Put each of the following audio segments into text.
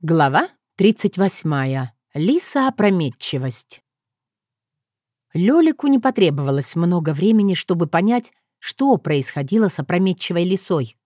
Глава 38. Лиса опрометчивость. Лёлику не потребовалось много времени, чтобы понять, что происходило с опрометчивой лисой.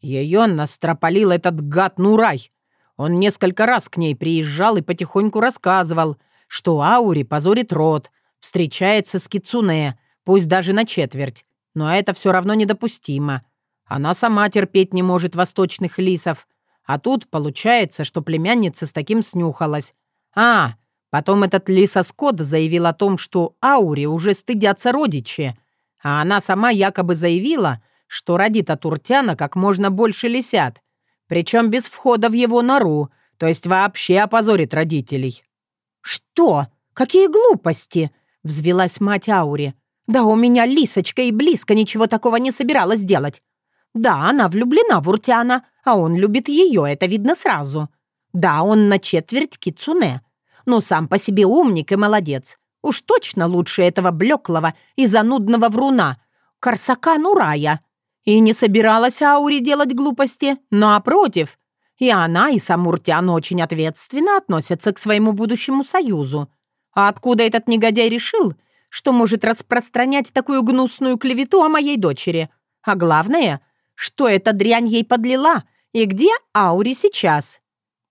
Ее настропалил этот гад Нурай. Он несколько раз к ней приезжал и потихоньку рассказывал, что Аури позорит род, встречается с Кицуне, пусть даже на четверть. Но это все равно недопустимо. Она сама терпеть не может восточных лисов — а тут получается, что племянница с таким снюхалась. А, потом этот лисоскот заявил о том, что Аури уже стыдятся родичи, а она сама якобы заявила, что родит от Уртяна как можно больше лисят, причем без входа в его нору, то есть вообще опозорит родителей. «Что? Какие глупости!» — взвелась мать Аури. «Да у меня Лисочка и близко ничего такого не собиралась делать. Да, она влюблена в Уртяна, а он любит ее, это видно сразу. Да, он на четверть кицуне, но сам по себе умник и молодец. Уж точно лучше этого блеклого и занудного вруна, Корсака Нурая. И не собиралась Аури делать глупости, напротив. И она, и сам Уртян очень ответственно относятся к своему будущему союзу. А откуда этот негодяй решил, что может распространять такую гнусную клевету о моей дочери? А главное — что эта дрянь ей подлила и где Аури сейчас.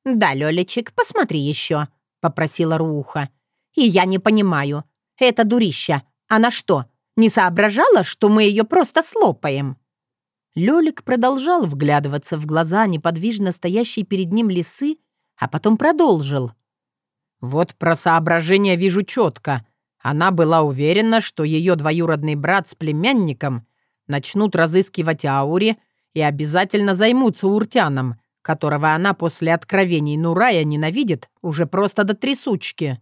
«Да, Лёлечек, посмотри еще», — попросила Руха. «И я не понимаю, эта дурища, она что, не соображала, что мы ее просто слопаем?» Лёлик продолжал вглядываться в глаза неподвижно стоящей перед ним лисы, а потом продолжил. «Вот про соображение вижу четко. Она была уверена, что ее двоюродный брат с племянником начнут разыскивать Аури и обязательно займутся Уртяном, которого она после откровений Нурая ненавидит уже просто до трясучки.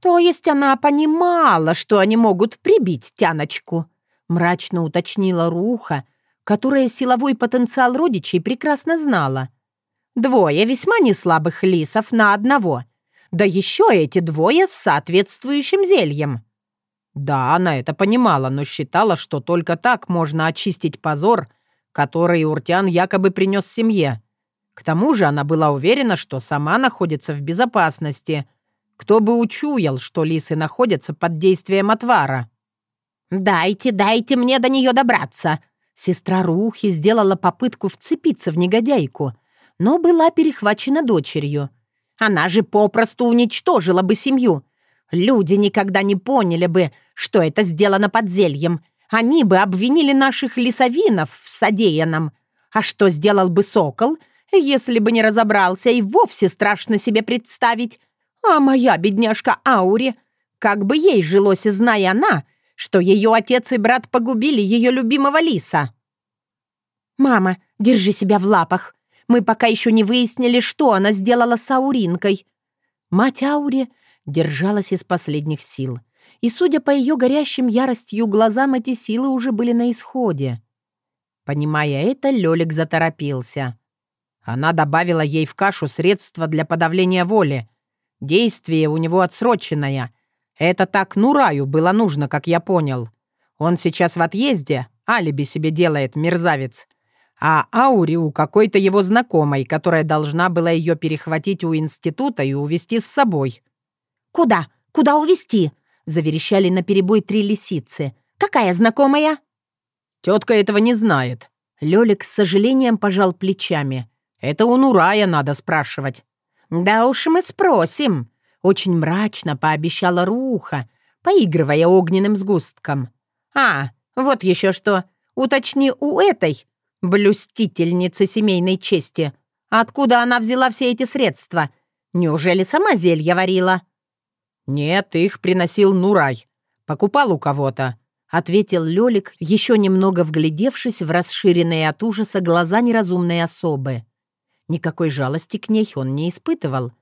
«То есть она понимала, что они могут прибить тяночку?» мрачно уточнила Руха, которая силовой потенциал родичей прекрасно знала. «Двое весьма неслабых лисов на одного. Да еще эти двое с соответствующим зельем». Да, она это понимала, но считала, что только так можно очистить позор, который Уртян якобы принес семье. К тому же она была уверена, что сама находится в безопасности. Кто бы учуял, что лисы находятся под действием отвара? «Дайте, дайте мне до нее добраться!» Сестра Рухи сделала попытку вцепиться в негодяйку, но была перехвачена дочерью. Она же попросту уничтожила бы семью. Люди никогда не поняли бы, что это сделано под зельем. Они бы обвинили наших лесовинов в содеянном. А что сделал бы сокол, если бы не разобрался, и вовсе страшно себе представить. А моя бедняжка Аури, как бы ей жилось, зная она, что ее отец и брат погубили ее любимого лиса. «Мама, держи себя в лапах. Мы пока еще не выяснили, что она сделала с Ауринкой». Мать Аури держалась из последних сил — и, судя по ее горящим яростью глазам, эти силы уже были на исходе. Понимая это, Лёлик заторопился. Она добавила ей в кашу средства для подавления воли. Действие у него отсроченное. Это так Нураю было нужно, как я понял. Он сейчас в отъезде, алиби себе делает, мерзавец. А Аури у какой-то его знакомой, которая должна была ее перехватить у института и увезти с собой. «Куда? Куда увезти?» Заверещали наперебой три лисицы. «Какая знакомая?» «Тетка этого не знает». Лёлик с сожалением пожал плечами. «Это у Нурая надо спрашивать». «Да уж мы спросим», — очень мрачно пообещала Руха, поигрывая огненным сгустком. «А, вот еще что. Уточни у этой, блюстительницы семейной чести, откуда она взяла все эти средства. Неужели сама зелье варила?» «Нет, их приносил Нурай. Покупал у кого-то», — ответил Лёлик, еще немного вглядевшись в расширенные от ужаса глаза неразумной особы. Никакой жалости к ней он не испытывал.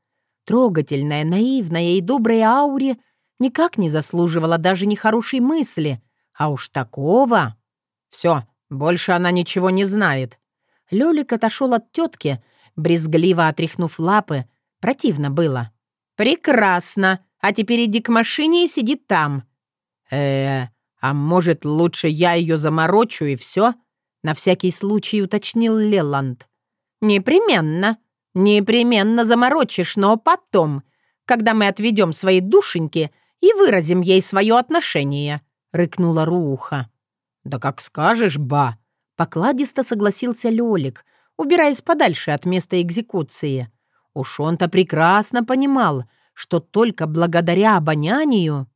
Трогательная, наивная и добрая ауре никак не заслуживала даже нехорошей мысли. А уж такого... Все, больше она ничего не знает. Лёлик отошел от тетки, брезгливо отряхнув лапы. Противно было. «Прекрасно!» А теперь иди к машине и сиди там». «Э, а может, лучше я ее заморочу и все?» На всякий случай уточнил Леланд. «Непременно. «Непременно заморочишь, но потом, когда мы отведем свои душеньки и выразим ей свое отношение», — рыкнула Руха. «Да как скажешь, ба!» — покладисто согласился Лёлик, убираясь подальше от места экзекуции. Уж он-то прекрасно понимал, что только благодаря обонянию,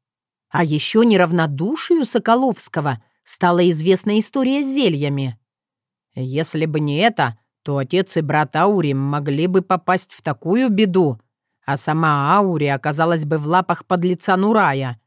а еще неравнодушию Соколовского стала известна история с зельями. Если бы не это, то отец и брат Аури могли бы попасть в такую беду, а сама Аури оказалась бы в лапах подлеца Нурая.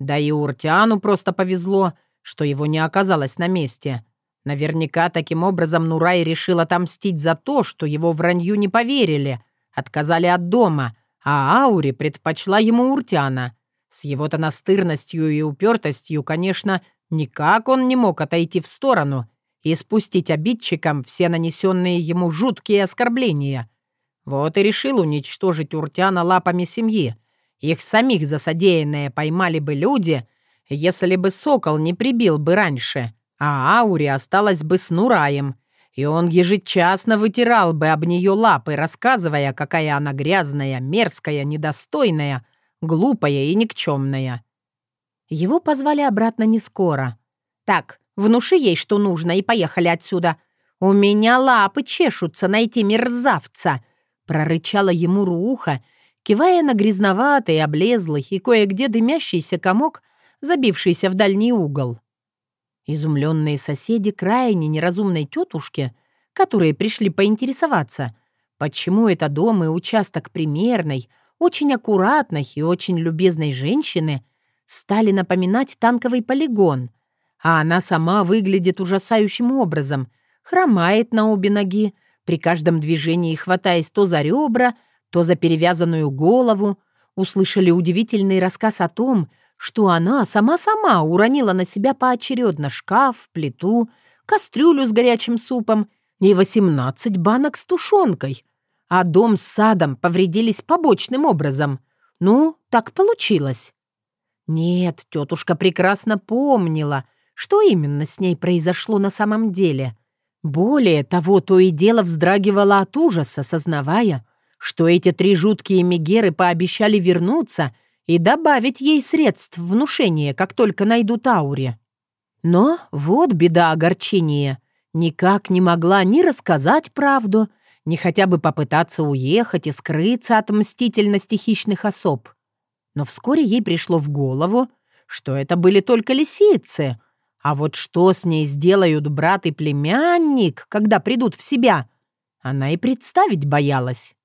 Да и Уртиану просто повезло, что его не оказалось на месте. Наверняка таким образом Нурай решил отомстить за то, что его вранью не поверили, отказали от дома, а Аури предпочла ему Уртиана. С его-то настырностью и упертостью, конечно, никак он не мог отойти в сторону и спустить обидчикам все нанесенные ему жуткие оскорбления. Вот и решил уничтожить Уртиана лапами семьи. Их самих засодеянное поймали бы люди, если бы сокол не прибил бы раньше, а Аури осталась бы с Нураем, и он ежечасно вытирал бы об нее лапы, рассказывая, какая она грязная, мерзкая, недостойная, глупая и никчемная. Его позвали обратно не скоро. «Так, внуши ей, что нужно, и поехали отсюда. У меня лапы чешутся найти мерзавца!» прорычала ему Руха, кивая на грязноватый, облезлый и кое-где дымящийся комок, забившийся в дальний угол. Изумленные соседи крайне неразумной тетушки, которые пришли поинтересоваться, почему это дом и участок примерной, очень аккуратной и очень любезной женщины стали напоминать танковый полигон, а она сама выглядит ужасающим образом, хромает на обе ноги, при каждом движении хватаясь то за ребра, то за перевязанную голову, услышали удивительный рассказ о том, что она сама-сама уронила на себя поочередно шкаф, плиту, кастрюлю с горячим супом и 18 банок с тушенкой, а дом с садом повредились побочным образом. Ну, так получилось. Нет, тетушка прекрасно помнила, что именно с ней произошло на самом деле. Более того, то и дело вздрагивала от ужаса, сознавая, что эти три жуткие мегеры пообещали вернуться и добавить ей средств внушения, как только найдут Ауре. Но вот беда огорчения. Никак не могла ни рассказать правду, ни хотя бы попытаться уехать и скрыться от мстительности хищных особ. Но вскоре ей пришло в голову, что это были только лисицы, а вот что с ней сделают брат и племянник, когда придут в себя, она и представить боялась.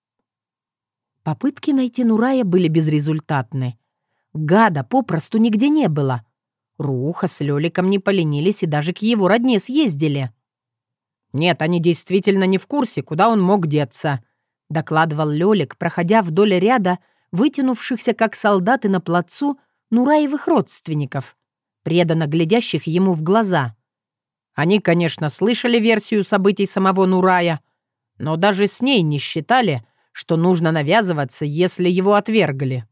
Попытки найти Нурая были безрезультатны. Гада попросту нигде не было. Руха с Лёликом не поленились и даже к его родне съездили. «Нет, они действительно не в курсе, куда он мог деться», — докладывал Лёлик, проходя вдоль ряда вытянувшихся, как солдаты на плацу, Нураевых родственников, преданно глядящих ему в глаза. Они, конечно, слышали версию событий самого Нурая, но даже с ней не считали, что нужно навязываться, если его отвергли.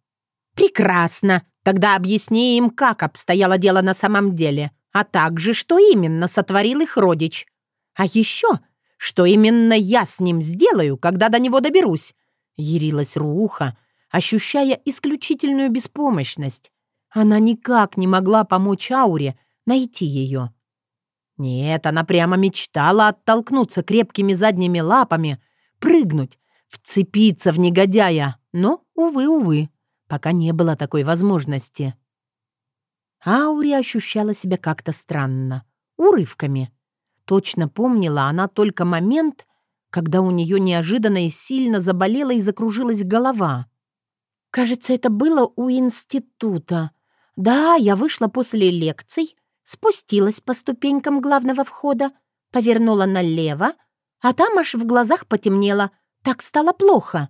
«Прекрасно. Тогда объясни им, как обстояло дело на самом деле, а также, что именно сотворил их родич. А еще, что именно я с ним сделаю, когда до него доберусь», — ярилась Руха, ощущая исключительную беспомощность. Она никак не могла помочь Ауре найти ее. Нет, она прямо мечтала оттолкнуться крепкими задними лапами, прыгнуть, вцепиться в негодяя, но, увы, увы, пока не было такой возможности. Аури ощущала себя как-то странно, урывками. Точно помнила она только момент, когда у нее неожиданно и сильно заболела и закружилась голова. Кажется, это было у института. Да, я вышла после лекций, спустилась по ступенькам главного входа, повернула налево, а там аж в глазах потемнело — так стало плохо.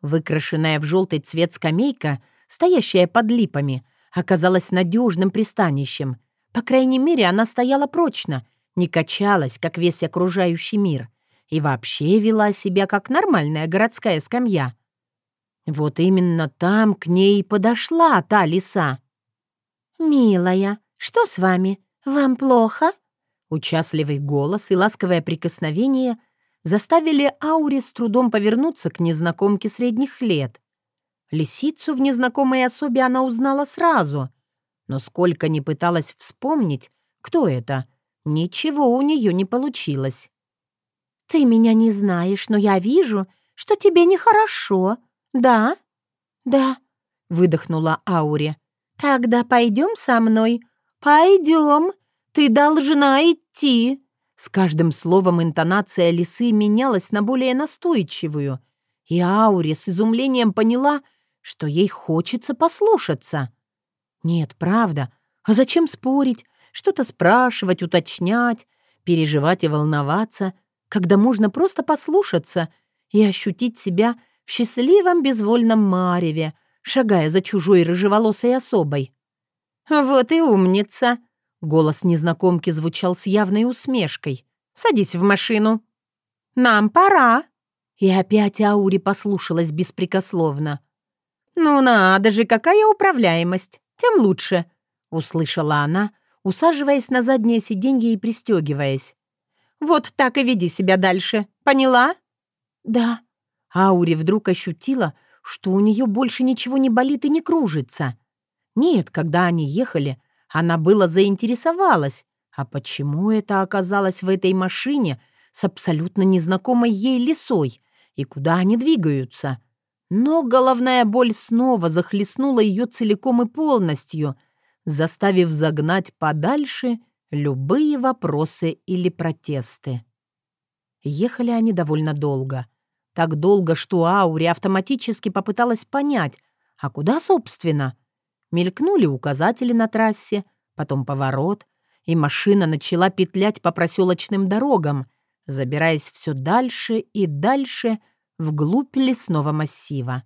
Выкрашенная в желтый цвет скамейка, стоящая под липами, оказалась надежным пристанищем. По крайней мере, она стояла прочно, не качалась, как весь окружающий мир, и вообще вела себя, как нормальная городская скамья. Вот именно там к ней подошла та лиса. «Милая, что с вами? Вам плохо?» Участливый голос и ласковое прикосновение — заставили Аури с трудом повернуться к незнакомке средних лет. Лисицу в незнакомой особе она узнала сразу, но сколько ни пыталась вспомнить, кто это, ничего у нее не получилось. «Ты меня не знаешь, но я вижу, что тебе нехорошо, да?» «Да», — выдохнула Аури. «Тогда пойдем со мной. Пойдем. Ты должна идти». С каждым словом интонация лисы менялась на более настойчивую, и Аури с изумлением поняла, что ей хочется послушаться. Нет, правда. А зачем спорить, что-то спрашивать, уточнять, переживать и волноваться, когда можно просто послушаться и ощутить себя в счастливом безвольном мареве, шагая за чужой рыжеволосой особой? «Вот и умница!» Голос незнакомки звучал с явной усмешкой. «Садись в машину». «Нам пора». И опять Аури послушалась беспрекословно. «Ну надо же, какая управляемость! Тем лучше!» — услышала она, усаживаясь на заднее сиденье и пристегиваясь. «Вот так и веди себя дальше. Поняла?» «Да». Аури вдруг ощутила, что у нее больше ничего не болит и не кружится. Нет, когда они ехали, она было заинтересовалась, а почему это оказалось в этой машине с абсолютно незнакомой ей лисой и куда они двигаются. Но головная боль снова захлестнула ее целиком и полностью, заставив загнать подальше любые вопросы или протесты. Ехали они довольно долго. Так долго, что Аури автоматически попыталась понять, а куда, собственно? Мелькнули указатели на трассе, потом поворот, и машина начала петлять по проселочным дорогам, забираясь все дальше и дальше вглубь лесного массива.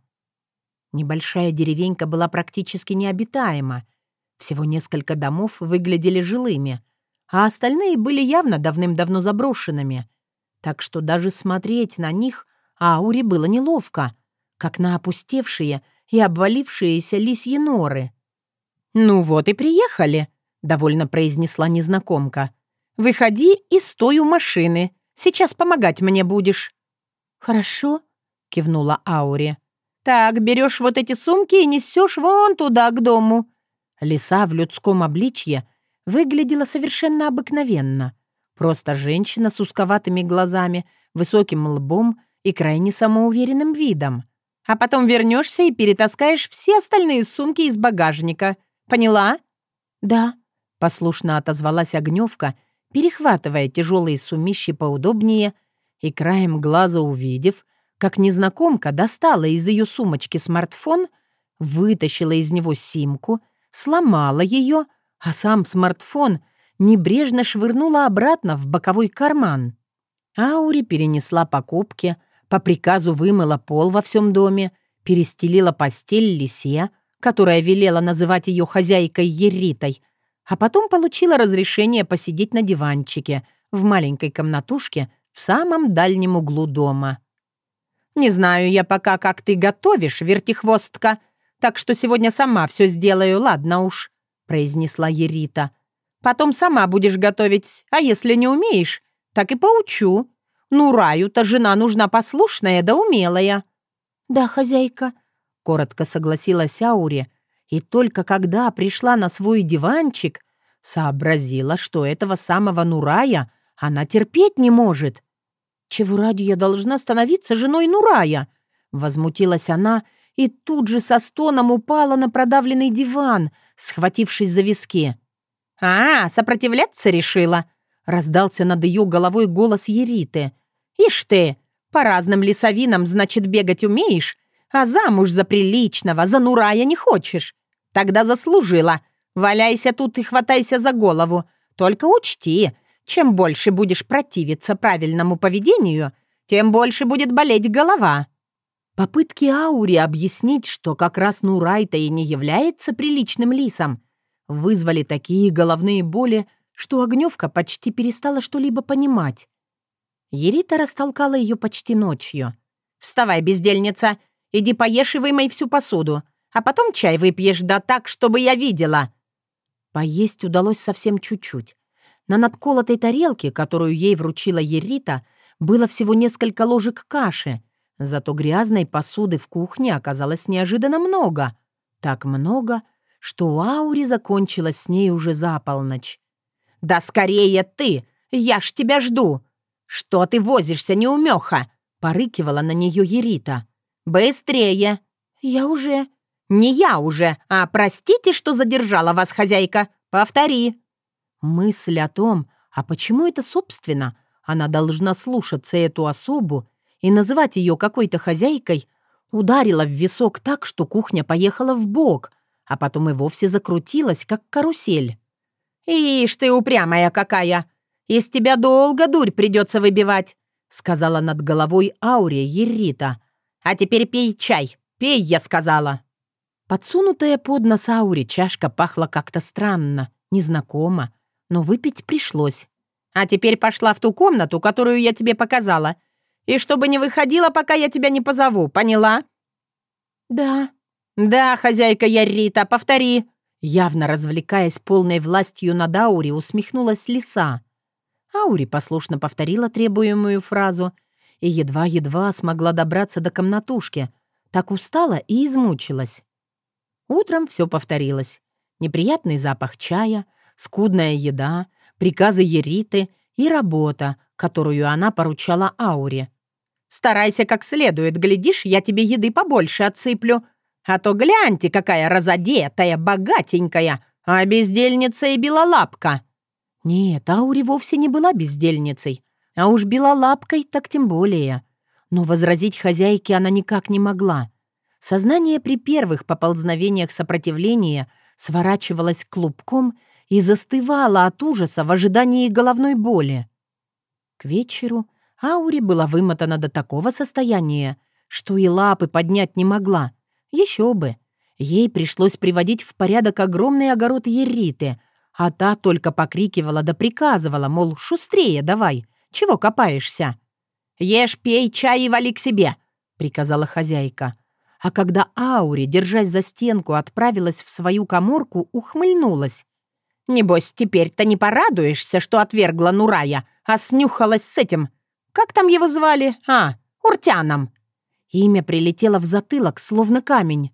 Небольшая деревенька была практически необитаема. Всего несколько домов выглядели жилыми, а остальные были явно давным-давно заброшенными. Так что даже смотреть на них Ауре было неловко, как на опустевшие и обвалившиеся лисьи норы. «Ну вот и приехали», — довольно произнесла незнакомка. «Выходи и стой у машины. Сейчас помогать мне будешь». «Хорошо», — кивнула Аури. «Так, берешь вот эти сумки и несешь вон туда, к дому». Лиса в людском обличье выглядела совершенно обыкновенно. Просто женщина с узковатыми глазами, высоким лбом и крайне самоуверенным видом. А потом вернешься и перетаскаешь все остальные сумки из багажника. Поняла?» «Да», — послушно отозвалась Огневка, перехватывая тяжелые сумищи поудобнее и краем глаза увидев, как незнакомка достала из ее сумочки смартфон, вытащила из него симку, сломала ее, а сам смартфон небрежно швырнула обратно в боковой карман. Аури перенесла покупки, по приказу вымыла пол во всем доме, перестелила постель лисе, которая велела называть ее хозяйкой Еритой, а потом получила разрешение посидеть на диванчике в маленькой комнатушке в самом дальнем углу дома. «Не знаю я пока, как ты готовишь, вертихвостка, так что сегодня сама все сделаю, ладно уж», — произнесла Ерита. «Потом сама будешь готовить, а если не умеешь, так и поучу. Ну, Раю-то жена нужна послушная да умелая». «Да, хозяйка», Коротко согласилась Аури, и только когда пришла на свой диванчик, сообразила, что этого самого Нурая она терпеть не может. «Чего ради я должна становиться женой Нурая?» Возмутилась она и тут же со стоном упала на продавленный диван, схватившись за виски. «А, сопротивляться решила?» — раздался над ее головой голос Ериты. «Ишь ты, по разным лесовинам, значит, бегать умеешь, а замуж за приличного, за Нурая не хочешь? Тогда заслужила. Валяйся тут и хватайся за голову. Только учти, чем больше будешь противиться правильному поведению, тем больше будет болеть голова». Попытки Аури объяснить, что как раз Нурай-то и не является приличным лисом, вызвали такие головные боли, что Огневка почти перестала что-либо понимать. Ерита растолкала ее почти ночью. «Вставай, бездельница, Иди поешь и вымой всю посуду, а потом чай выпьешь, да так, чтобы я видела». Поесть удалось совсем чуть-чуть. На надколотой тарелке, которую ей вручила Ерита, было всего несколько ложек каши, зато грязной посуды в кухне оказалось неожиданно много. Так много, что у Аури закончилось с ней уже за полночь. «Да скорее ты! Я ж тебя жду! Что ты возишься, неумеха?» — порыкивала на нее Ерита. «Быстрее!» «Я уже...» «Не я уже, а простите, что задержала вас, хозяйка. Повтори». Мысль о том, а почему это собственно, она должна слушаться эту особу и называть ее какой-то хозяйкой, ударила в висок так, что кухня поехала в бок, а потом и вовсе закрутилась, как карусель. «Ишь ты упрямая какая! Из тебя долго дурь придется выбивать!» сказала над головой Аурия Ерита. «А теперь пей чай! Пей, я сказала!» Подсунутая под нос Аури чашка пахла как-то странно, незнакомо, но выпить пришлось. «А теперь пошла в ту комнату, которую я тебе показала, и чтобы не выходила, пока я тебя не позову, поняла?» «Да». «Да, хозяйка Ярита, повтори!» Явно развлекаясь полной властью над Аури, усмехнулась лиса. Аури послушно повторила требуемую фразу и едва-едва смогла добраться до комнатушки. Так устала и измучилась. Утром все повторилось. Неприятный запах чая, скудная еда, приказы Ериты и работа, которую она поручала Ауре. «Старайся как следует, глядишь, я тебе еды побольше отсыплю», а то гляньте, какая разодетая, богатенькая, а бездельница и белолапка». Нет, Аури вовсе не была бездельницей, а уж белолапкой так тем более. Но возразить хозяйке она никак не могла. Сознание при первых поползновениях сопротивления сворачивалось клубком и застывало от ужаса в ожидании головной боли. К вечеру Аури была вымотана до такого состояния, что и лапы поднять не могла — еще бы. Ей пришлось приводить в порядок огромный огород Ериты, а та только покрикивала да приказывала, мол, шустрее давай, чего копаешься? «Ешь, пей чай и вали к себе», — приказала хозяйка. А когда Аури, держась за стенку, отправилась в свою коморку, ухмыльнулась. «Небось, теперь-то не порадуешься, что отвергла Нурая, а снюхалась с этим. Как там его звали? А, Уртяном. Имя прилетело в затылок, словно камень.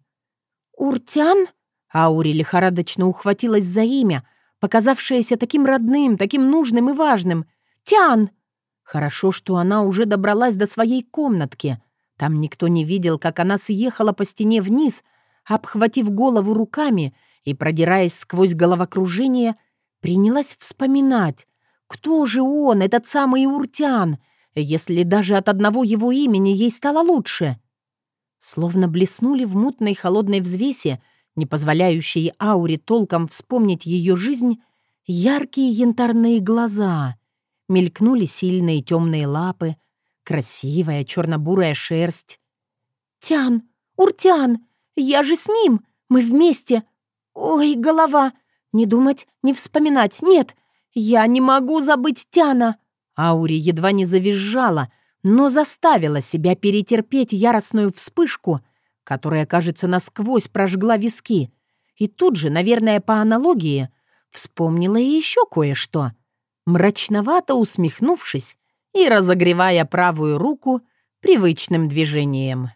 «Уртян?» Аури лихорадочно ухватилась за имя, показавшееся таким родным, таким нужным и важным. «Тян!» Хорошо, что она уже добралась до своей комнатки. Там никто не видел, как она съехала по стене вниз, обхватив голову руками и, продираясь сквозь головокружение, принялась вспоминать, кто же он, этот самый Уртян, если даже от одного его имени ей стало лучше. Словно блеснули в мутной холодной взвесе, не позволяющей ауре толком вспомнить ее жизнь, яркие янтарные глаза. Мелькнули сильные темные лапы, красивая черно-бурая шерсть. «Тян! Уртян! Я же с ним! Мы вместе! Ой, голова! Не думать, не вспоминать! Нет! Я не могу забыть Тяна!» Аури едва не завизжала, но заставила себя перетерпеть яростную вспышку, которая, кажется, насквозь прожгла виски. И тут же, наверное, по аналогии, вспомнила и еще кое-что. Мрачновато усмехнувшись и разогревая правую руку привычным движением.